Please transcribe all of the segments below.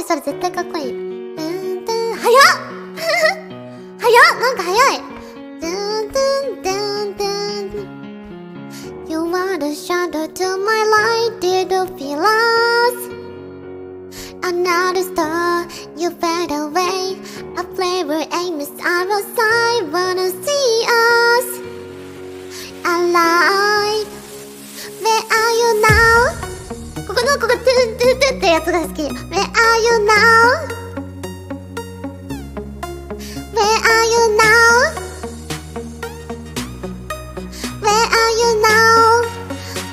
ってそれ絶対かっこいい。うんとん、早っ早っなんか早い。ドンドンドンドン You are the shadow to my light, did you feel us? Another star, you fade away. A flavor aim is outside, wanna see つが好き。Where are you now? Where are you now? Where are you now?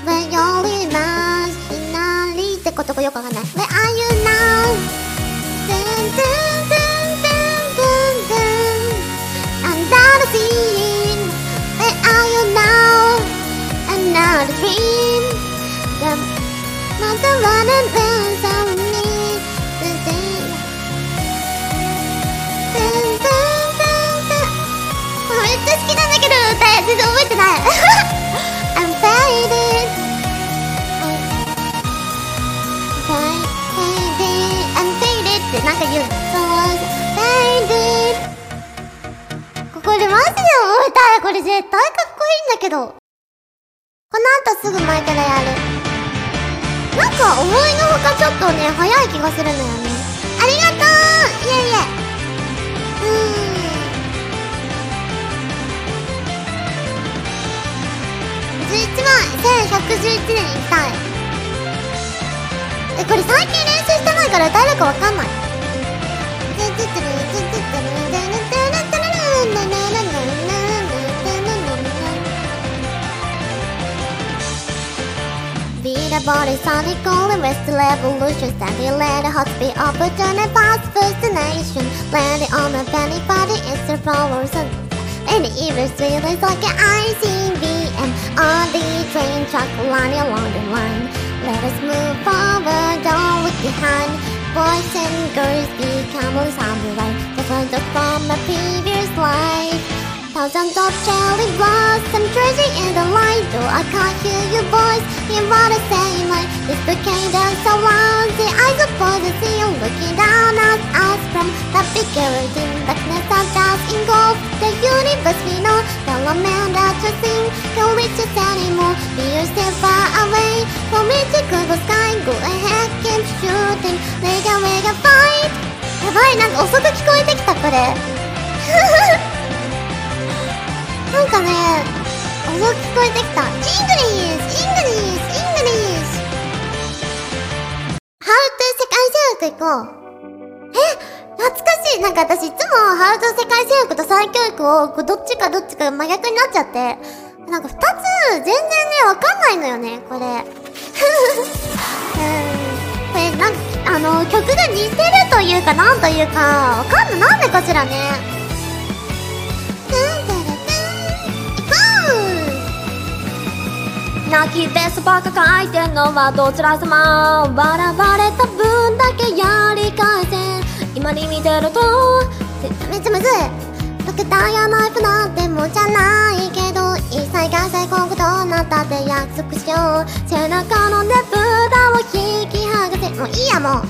Where you're in my ひなりってことかよくわかんない Where are you now? ドゥンドゥンドゥンドゥンドゥン Under the sea Where are you now? Another dream The mother running dance なんか言う。So faded ここでマジで覚えた。いこれ絶対かっこいいんだけど。この後すぐ前からやる。なんか思いのほかちょっとね早い気がするのよね。ありがとう。いえいえ。うーん11万1111年に行きたい。えこれ最近練習してないから歌えるかわかんない。The body sonic all the rest revolution. Standing let the heart be opportunity past first nation. Landing on a penny body it's the flowers and and the evil is like an ICBM on the train track line along the line. Let us move forward, don't look behind Boys and girls become on samurai Different from a previous life. Thousands of cherry blossom treasure in the light. Though I can't hear your voice, hear what I say my This became that surrounds the eyes of the sea Looking down at us. From the bigger dim Darkness that just engulfs the universe. We know The lament that you sing can't reach us anymore Be yourself far away. From mythical sky Go え懐かしいなんか私いつもハウスの世界征服と再教育をこうどっちかどっちか真逆になっちゃって、なんか2つ全然ね、わかんないのよね、これ。うん。これなんか、あの、曲が似てるというかなんというか、わかんない。なんでかしらね。泣きベースばっか書いてんのはどちら様笑われた分だけやり返せ今に見てるとめっちゃむずいドクターやナイフなんてもじゃないけど一切が最高となったって約束しよう背中のねぶたを引き剥がせ。もういいやもう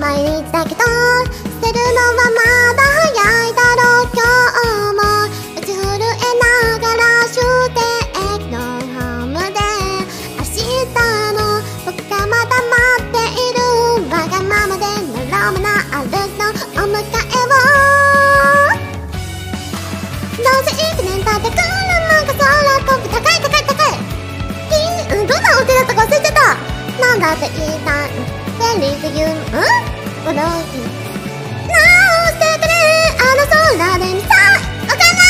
毎日だけど捨てるのはまだ。だって言いたい便利すぎるうん？驚きなおしてくれあの空で見たわかんない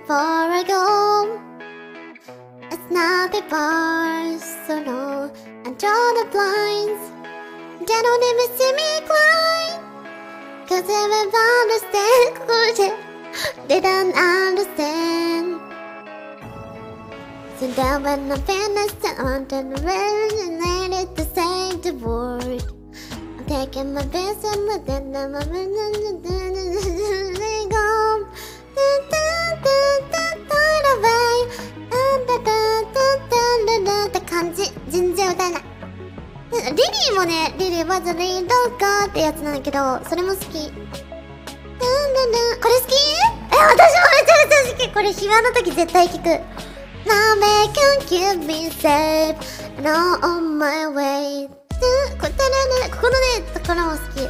before I go It's not the I draw the blinds They don't even see me cry Cause everyone understand Cause they don't understand So that when I'm finished I want to resonate to save the world I'm taking my best and then I'm 歌えないリリーもね、リリーはザリードかってやつなんだけど、それも好き。これ好き？え、私もめちゃめちゃ好きこれ暇の時絶対聞く。Now make you keep me safe, no on my way. これ、ここのね、ところも好き。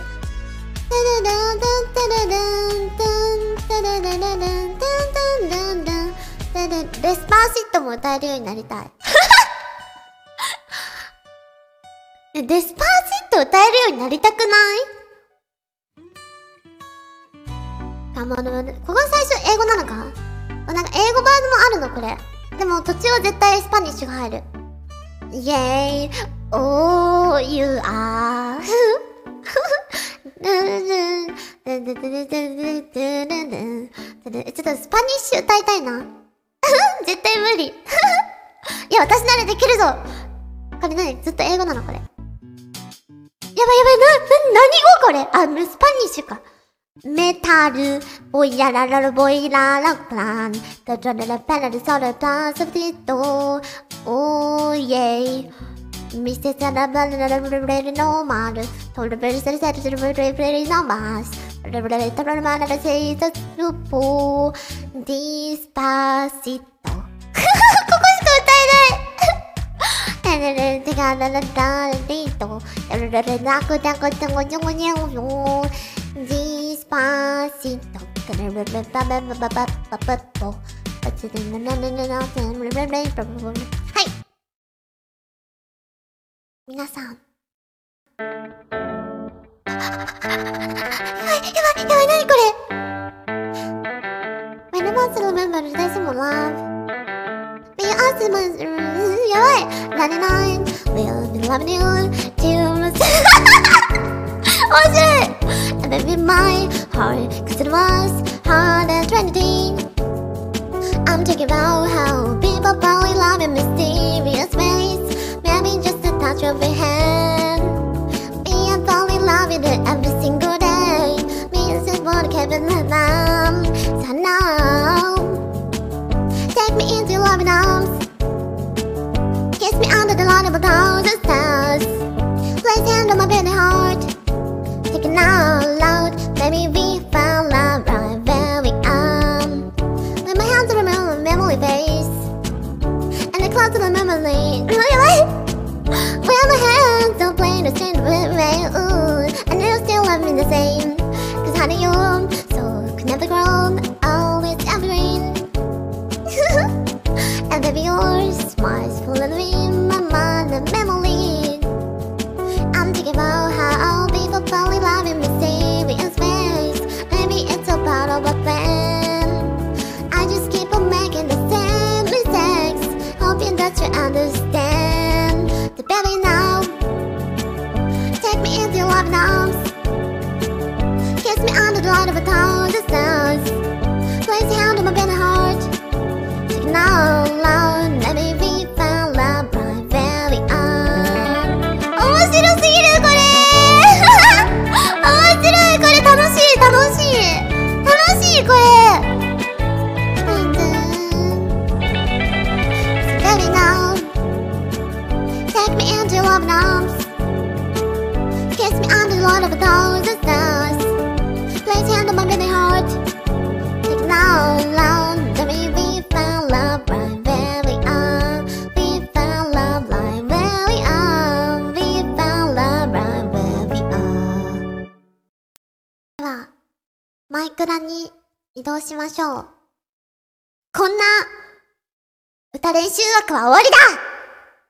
レスパーシットも歌えるようになりたい。デスパーシット歌えるようになりたくない？頑張る。ここが最初英語なのか？なんか英語バージョンもあるのこれ。でも途中は絶対スパニッシュが入る。イェーイ。おー、you are. ちょっとスパニッシュ歌いたいな。絶対無理。いや、私ならできるぞ。これ何？ずっと英語なのこれ。やばいやばい、な、な、何語これ？あ、スパニッシュか。メタル、ボイララララボイララプラン、ダダダラパラルソルタスティット、オーイェイ。ミステサラバラララレルノーマル、トルベルセルセルセルベルベルベルノーマス、レブレレトルマララセイザスポー、ディスパーシット。ここしか歌えないはい。皆さんやばいやばい何これ Christmas You're right 99 We'll be loving you Till the Oh shit And baby my heart Cause it was hard as trending I'm talking about how People fall in love in mysterious ways. Maybe just a touch of your hand. Me and fall in love with it every single day. Me is just what kept it numb So now. Take me into loving arms. Kiss me under the light of a thousand stars. Place hand on my beating heart. Take it out loud Baby we found love right where we are. With my hands on my memory face. And the clouds of my memory Really? With my hands don't play the same way Ooh, And you still love me the same. Cause honey you're so could never grow Always evergreen. And baby your smile's full of in me under the light of a thousand stars Place your hand on my beating heart now loud let me be found love right where we are 面白すぎるこれ面白いこれ楽しい楽しい楽しいこれ Baby now Take me into your loving arms Kiss me under the light of a thousand stars 移動しましょう。こんな歌練習枠は終わりだ。